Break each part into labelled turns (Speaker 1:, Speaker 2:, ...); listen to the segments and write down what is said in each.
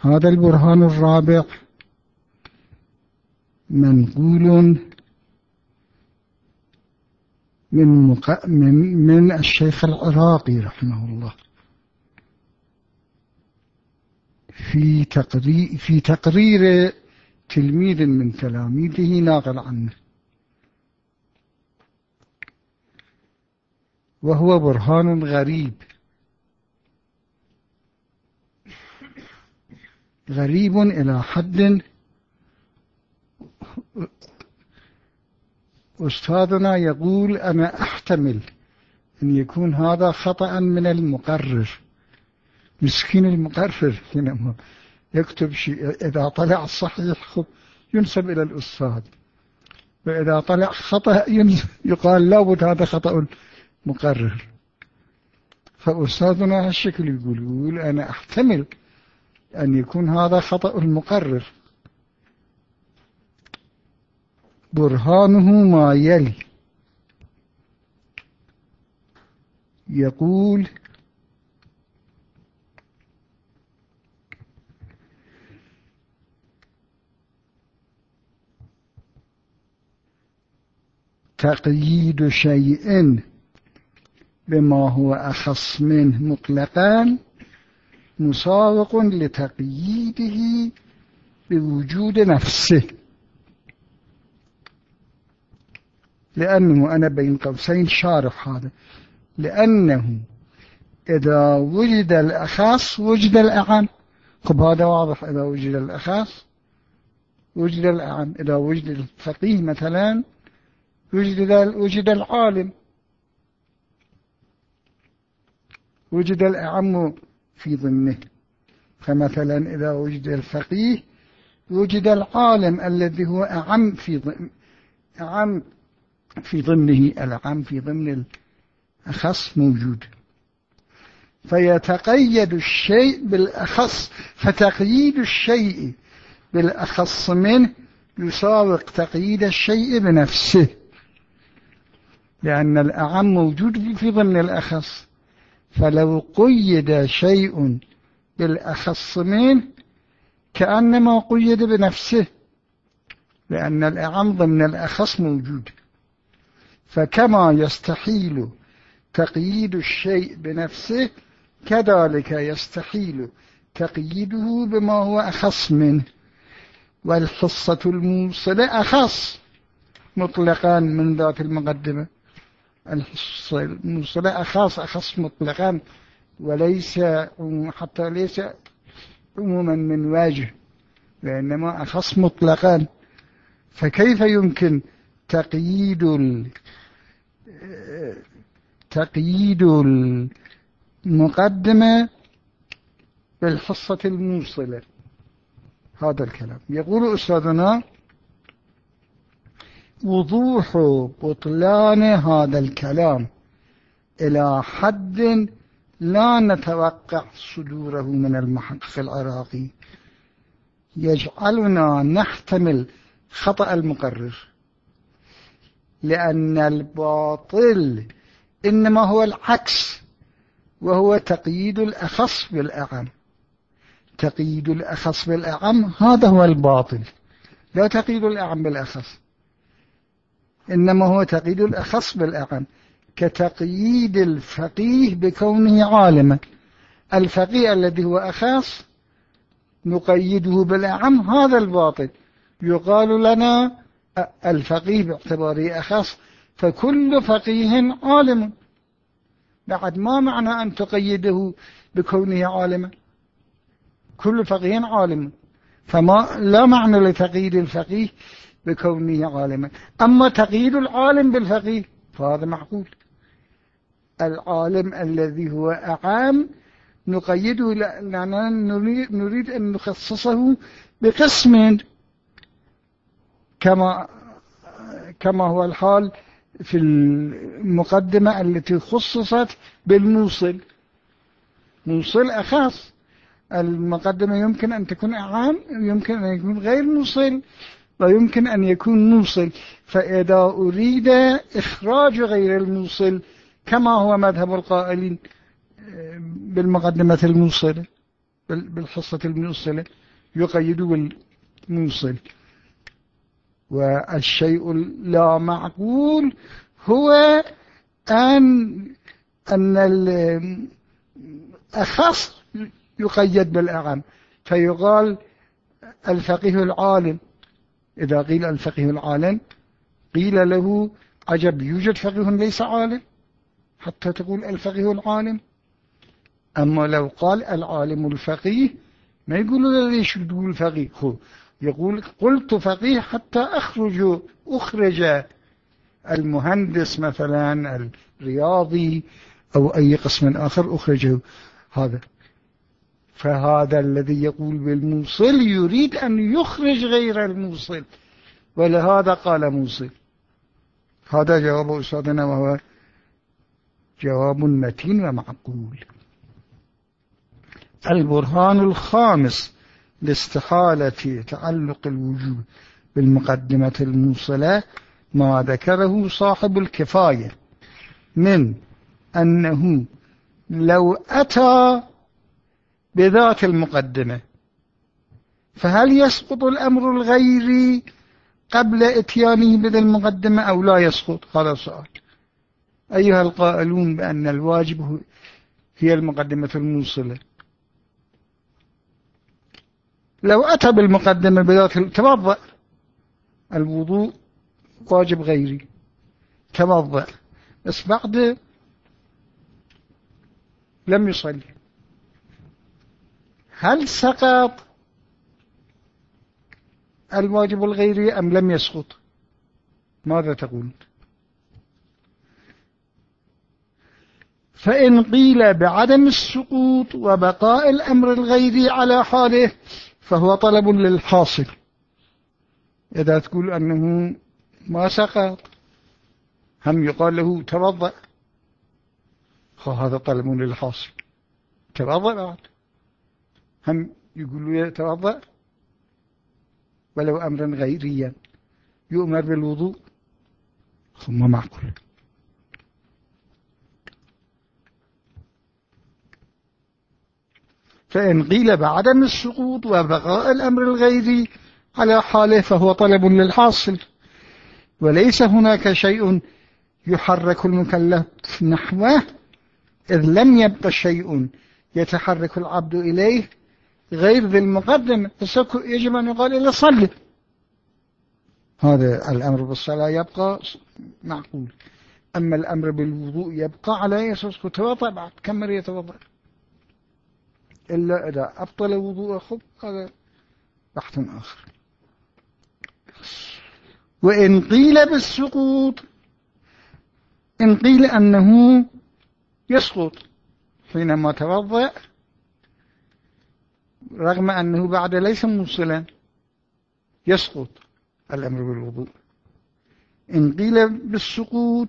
Speaker 1: هذا البرهان الرابع. منقول من, مق... من, من الشيخ العراقي رحمه الله. في تقرير, في تقرير تلميذ من تلاميذه ناقل عنه. وهو برهان غريب. غريب إلى حد. أستاذنا يقول أنا أحتمل أن يكون هذا خطأ من المقرر. مسكين المقرر حينما يكتب شيء. إذا طلع الصحيح ينسب إلى الأستاذ. وإذا طلع خطأ يقال لابد هذا خطأ مقرر. فأستاذنا هالشكل يقول يقول أنا أحتمل أن يكون هذا خطأ المقرر. برهانه ما يلي. يقول تقييد شيء بما هو أخص منه مطلقا مساوق لتقييده بوجود نفسه. لأنه أنا بين قوسين شارح هذا. لأنه إذا وجد الأخص وجد الأعم خب هذا واضح. إذا وجد الأخص وجد الأعم إذا وجد الفقيه مثلا وجد وجد العالم. وجد الأعم في ضمنه. فمثلا إذا وجد الفقيه وجد العالم الذي هو أعم في ضمن أعم في ضمنه العام في ضمن الأخص موجود. فيتقيد الشيء بالأخص فتقييد الشيء بالأخص منه يساوق تقييد الشيء بنفسه. لأن الأعم موجود في ضمن الأخص. فلو قيد شيء بالأخص منه كأنما قيد بنفسه لأن الأعم ضمن الأخص موجود. فكما يستحيل تقييد الشيء بنفسه كذلك يستحيل تقييده بما هو أخص منه. والحصة الموصلة أخص مطلقا من ذات المقدمة. الموصلة أخص أخص مطلقا وليس حتى ليس عموما من وجه وإنما أخص مطلقا. فكيف يمكن تقييد تقييد المقدمة بالحصة الموصلة؟ هذا الكلام. يقول أستاذنا وضوح بطلان هذا الكلام. إلى حد لا نتوقع صدوره من المحقق العراقي. يجعلنا نحتمل خطأ المقرر. لأن الباطل إنما هو العكس وهو تقييد الأخص بالأعم. تقييد الأخص بالأعم هذا هو الباطل. لا تقييد الأعم بالأخص. إنما هو تقييد الأخص بالأعم كتقييد الفقيه بكونه عالما. الفقيه الذي هو أخص نقيده بالأعم هذا الباطل. يقال لنا الفقيه باعتباره أخص فكل فقيه عالم. بعد ما معنى أن تقيده بكونه عالما؟ كل فقيه عالم. فما لا معنى لتقييد الفقيه بكونه عالما. أما تقييد العالم بالفقيه فهذا معقول. العالم الذي هو أعام نقيده لأننا نريد أن نخصصه بقسم كما كما هو الحال في المقدمة التي خصصت بالموصل. موصل أخص المقدمة يمكن أن تكون أعام يمكن أن يكون غير موصل. ويمكن أن يكون موصل فإذا أريد إخراج غير الموصل كما هو مذهب القائلين بالمقدمة الموصلة بالحصة الموصلة يقيد بالموصل والشيء لا معقول هو أن أن الأخص يقيد بالأعم فيقال الفقيه العالم إذا قيل الفقيه العالم قيل له عجب يوجد فقيه ليس عالم؟ حتى تقول الفقيه العالم. أما لو قال العالم الفقيه ما يقول ليش تقول فقيه يقول قلت فقيه حتى أخرج أخرج المهندس مثلا الرياضي أو أي قسم آخر أخرجه. هذا فهذا الذي يقول بالموصل يريد أن يخرج غير الموصل. ولهذا قال موصل. هذا جواب أستاذنا وهو جواب متين ومعقول. البرهان الخامس لاستحالة تعلق الوجود بالمقدمة الموصلة ما ذكره صاحب الكفاية من أنه لو أتى بذات المقدمة. فهل يسقط الأمر الغيري قبل إتيانه بذا المقدمة أو لا يسقط؟ هذا السؤال أيها القائلون بأن الواجب هي المقدمة الموصلة. لو أتى بالمقدمة بذات توضأ. الوضوء واجب غيري. توضأ. بس بعد لم يصلي. هل سقط الواجب الغيري أم لم يسقط؟ ماذا تقول؟ فإن قيل بعدم السقوط وبقاء الأمر الغيري على حاله فهو طلب للحاصل. إذا تقول أنه ما سقط هم يقال له توضأ. هذا طلب للحاصل. توضأ بعد. هم يقولوا يتوضأ ولو أمرا غيريا يؤمر بالوضوء ثم معقول. فإن قيل بعدم السقوط وبقاء الأمر الغيري على حاله فهو طلب للحاصل. وليس هناك شيء يحرك المكلف نحوه إذ لم يبق شيء يتحرك العبد إليه غير ذي المقدم يجب أن يقال إلا صلي. هذا الأمر بالصلاة يبقى معقول. أما الأمر بالوضوء يبقى على أساس؟ توضأ بعد. كم يتوضأ؟ إلا إذا أبطل وضوء خب هذا بحث آخر. وإن قيل بالسقوط إن قيل أنه يسقط حينما توضأ رغم أنه بعد ليس موصلا يسقط الأمر بالوضوء. إن قيل بالسقوط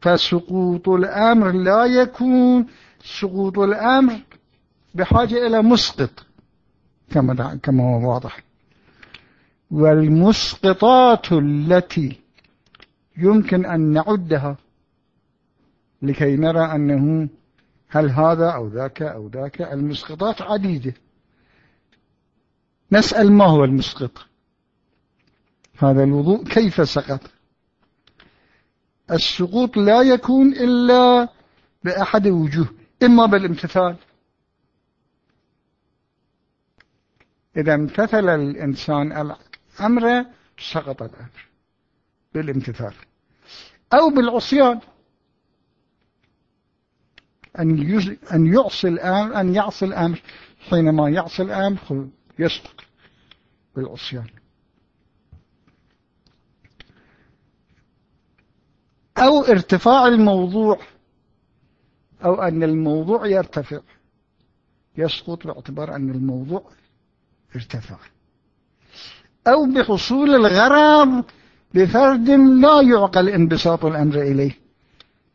Speaker 1: فسقوط الأمر لا يكون سقوط الأمر بحاجة إلى مسقط كما كما هو واضح. والمسقطات التي يمكن أن نعدها لكي نرى أنه هل هذا أو ذاك أو ذاك؟ المسقطات عديدة. نسأل ما هو المسقط؟ هذا الوضوء كيف سقط؟ السقوط لا يكون إلا بأحد وجوه إما بالامتثال. إذا امتثل الإنسان الأمر سقط الأمر بالامتثال. أو بالعصيان. أن أن يعصي الأمر أن يعصي الأمر حينما يعصي الأمر يسقط بالعصيان. أو ارتفاع الموضوع أو أن الموضوع يرتفع. يسقط باعتبار أن الموضوع ارتفع. أو بحصول الغرض بفرد لا يعقل انبساط الأمر إليه.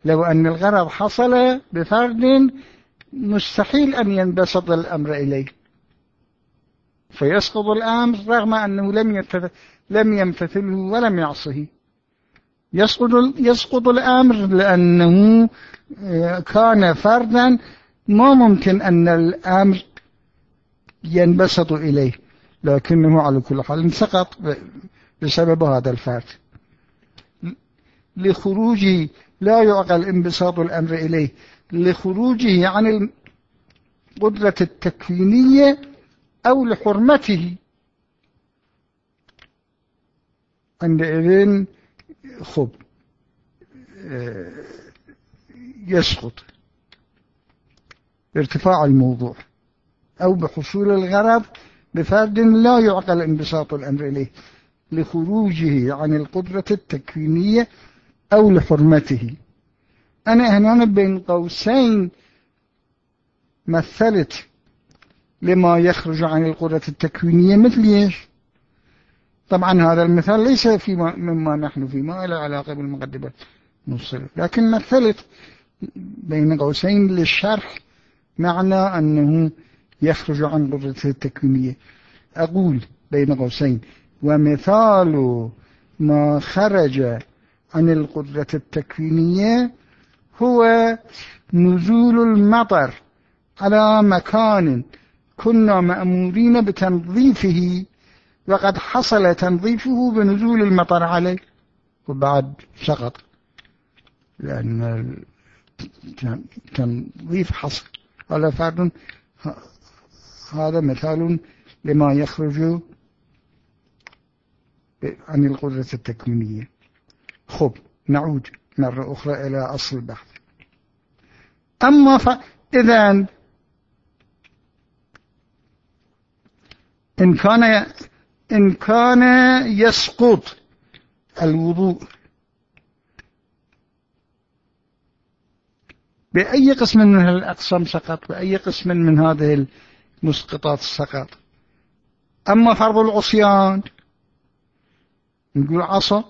Speaker 1: لو أن الغرض حصل بفرد مستحيل أن ينبسط الأمر إليه. فيسقط الأمر رغم أنه لم لم يمتثله ولم يعصه. يسقط يسقط الأمر لأنه آه، كان فردا ما ممكن أن الأمر ينبسط إليه. لكنه على كل حال سقط بسبب هذا الفرد. لخروجه لا يعقل انبساط الأمر إليه. لخروجه عن القدرة التكوينية أو لحرمته. عندئذ خب آه، يسقط ارتفاع الموضوع أو بحصول الغرض بفرد لا يعقل انبساط الأمر إليه. لخروجه عن القدرة التكوينية أو لحرمته. أنا هنا بين قوسين مثلت لما يخرج عن القدرة التكوينية مثل إيش؟ طبعا هذا المثال ليس فيما مما نحن فيه ما له علاقة بالمقدمة. نوصل لكن مثلت بين قوسين للشرح معنى أنه يخرج عن قدرته التكوينية. أقول بين قوسين ومثال ما خرج عن القدرة التكوينية هو نزول المطر على مكان كنا مأمورين بتنظيفه وقد حصل تنظيفه بنزول المطر عليه. وبعد سقط لأن التنظيف حصل. هذا فرد هذا مثال لما يخرج عن القدرة التكوينية. خب نعود مرة أخرى إلى أصل البحث. أما إذا إن كان إن كان يسقط الوضوء بأي قسم من الأقسام سقط؟ بأي قسم من هذه المسقطات سقط؟ أما فرض العصيان نقول عصى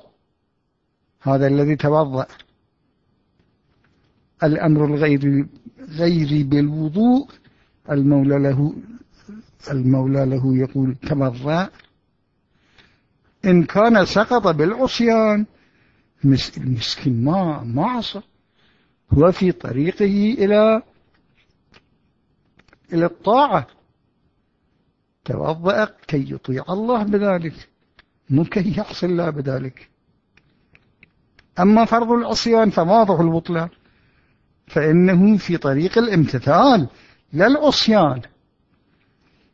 Speaker 1: هذا الذي توضأ. الأمر الغير غيري بالوضوء المولى له المولى له يقول تمضى إن كان سقط بالعصيان المسكين ما ما عصى. هو في طريقه إلى إلى الطاعة. توضأ كي يطيع الله بذلك مو كي يعصي الله بذلك. أما فرض العصيان فواضح البطلان. فإنه في طريق الامتثال لا العصيان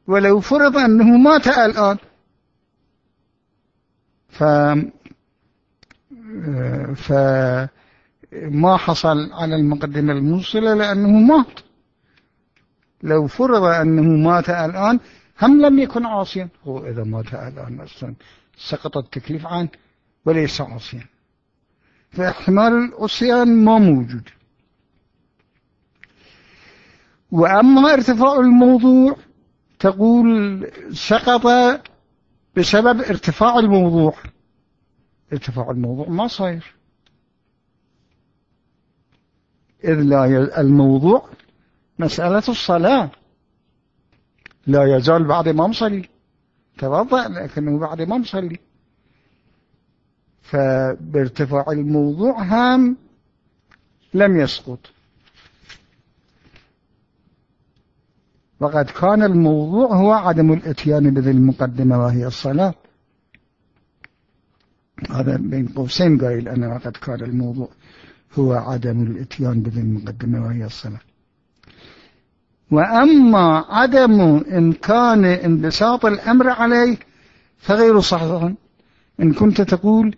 Speaker 1: ولو فرض أنه مات الآن ف فما حصل على المقدمة الموصلة لأنه مات. لو فرض أنه مات الآن هم لم يكن عاصيا. هو إذا مات الآن أصلا سقط التكليف عنه وليس عاصيا. فاحتمال العصيان ما موجود. وأما ارتفاع الموضوع تقول سقط بسبب ارتفاع الموضوع. ارتفاع الموضوع ما صاير. إذ لا الموضوع مسألة الصلاة. لا يزال بعد ما مصلي. توضأ لكنه بعد ما مصلي. فبارتفاع الموضوع هام لم يسقط. وقد كان الموضوع هو عدم الإتيان بذي المقدمة وهي الصلاة. هذا بين قوسين قائل أنا وقد كان الموضوع هو عدم الإتيان بذي المقدمة وهي الصلاة. وأما عدم إمكان انبساط الأمر عليه فغير صحيح. إن كنت تقول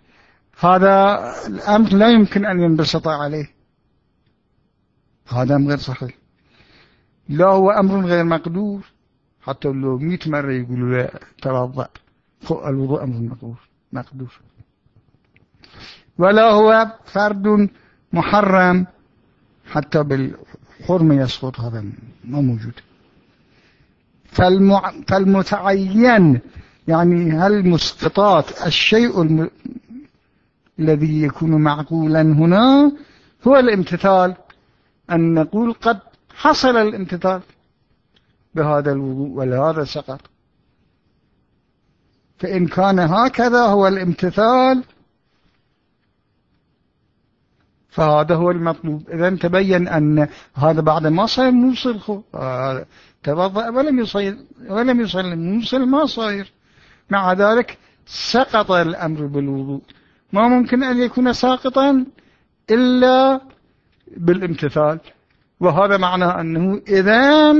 Speaker 1: هذا الأمر لا يمكن أن ينبسط عليه. هذا غير صحيح. لا هو أمر غير مقدور. حتى لو مئة مرة يقولوا لا توضأ الوضوء أمر مقدور. مقدور. ولا هو فرد محرم. حتى حرمة يسقط هذا ما موجود. فالمع... فالمتعين يعني هل مسقطات الشيء الم... الذي يكون معقولا هنا هو الامتثال. أن نقول قد حصل الامتثال بهذا الوضوء ولهذا سقط فإن كان هكذا هو الامتثال فهذا هو المطلوب. إذا تبين أن هذا بعد ما صار موصل توضأ ولم يصل ولم يصل موصل ما صاير. مع ذلك سقط الأمر بالوضوء. ما ممكن أن يكون ساقطا إلا بالامتثال. وهذا معنى أنه إذا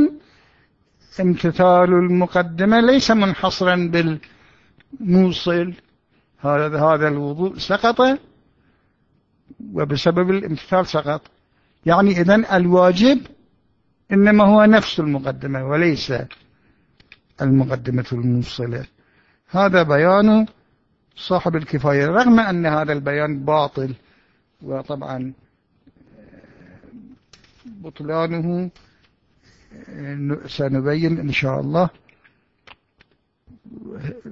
Speaker 1: امتثال المقدمة ليس منحصرا بالموصل. هذا هذا الوضوء سقط وبسبب الامتثال سقط. يعني إذن الواجب إنما هو نفس المقدمة وليس المقدمة الموصلة. هذا بيان صاحب الكفاية رغم أن هذا البيان باطل وطبعا بطلانه سنبين إن شاء الله.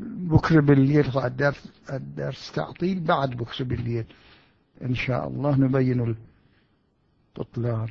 Speaker 1: بكر بالليل الدرس, الدرس تعطيل بعد بكر بالليل إن شاء الله نبين البطلان.